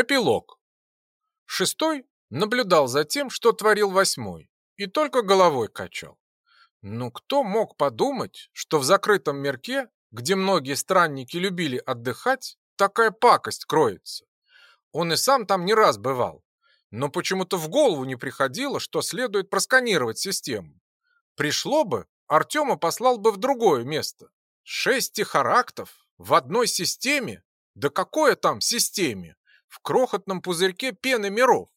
Эпилог. Шестой наблюдал за тем, что творил восьмой, и только головой качал. Ну кто мог подумать, что в закрытом мирке, где многие странники любили отдыхать, такая пакость кроется? Он и сам там не раз бывал, но почему-то в голову не приходило, что следует просканировать систему. Пришло бы, Артема послал бы в другое место. Шесть техарактов в одной системе? Да какое там системе? В крохотном пузырьке пены миров.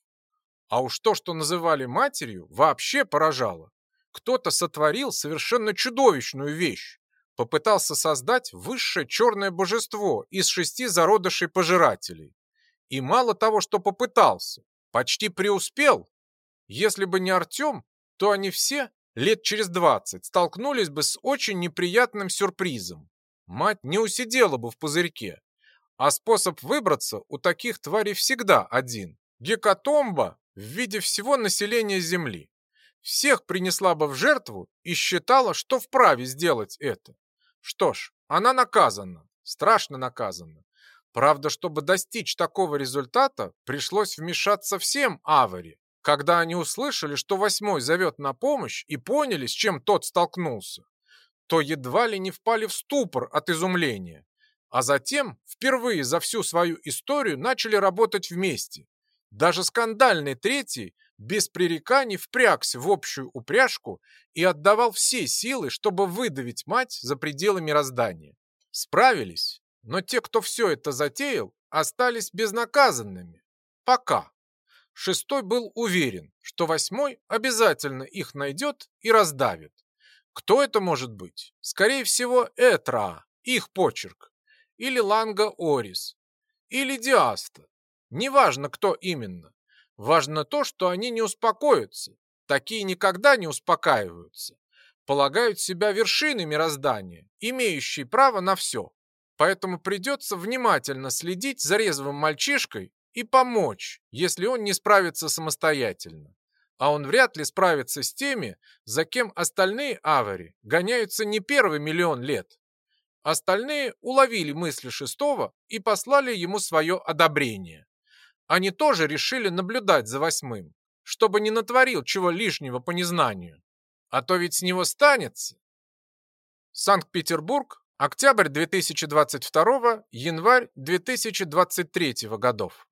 А уж то, что называли матерью, вообще поражало. Кто-то сотворил совершенно чудовищную вещь. Попытался создать высшее черное божество из шести зародышей пожирателей. И мало того, что попытался, почти преуспел. Если бы не Артем, то они все лет через двадцать столкнулись бы с очень неприятным сюрпризом. Мать не усидела бы в пузырьке. А способ выбраться у таких тварей всегда один. Гекатомба в виде всего населения Земли. Всех принесла бы в жертву и считала, что вправе сделать это. Что ж, она наказана, страшно наказана. Правда, чтобы достичь такого результата, пришлось вмешаться всем Авари. Когда они услышали, что восьмой зовет на помощь и поняли, с чем тот столкнулся, то едва ли не впали в ступор от изумления. А затем, впервые за всю свою историю, начали работать вместе. Даже скандальный третий без пререканий впрягся в общую упряжку и отдавал все силы, чтобы выдавить мать за пределы мироздания. Справились, но те, кто все это затеял, остались безнаказанными. Пока. Шестой был уверен, что восьмой обязательно их найдет и раздавит. Кто это может быть? Скорее всего, Этра, их почерк. Или Ланга Орис. Или Диаста. Неважно, кто именно. Важно то, что они не успокоятся. Такие никогда не успокаиваются. Полагают себя вершиной мироздания, имеющей право на все. Поэтому придется внимательно следить за резвым мальчишкой и помочь, если он не справится самостоятельно. А он вряд ли справится с теми, за кем остальные авари гоняются не первый миллион лет. Остальные уловили мысли шестого и послали ему свое одобрение. Они тоже решили наблюдать за восьмым, чтобы не натворил чего лишнего по незнанию. А то ведь с него станется. Санкт-Петербург, октябрь 2022, январь 2023 годов.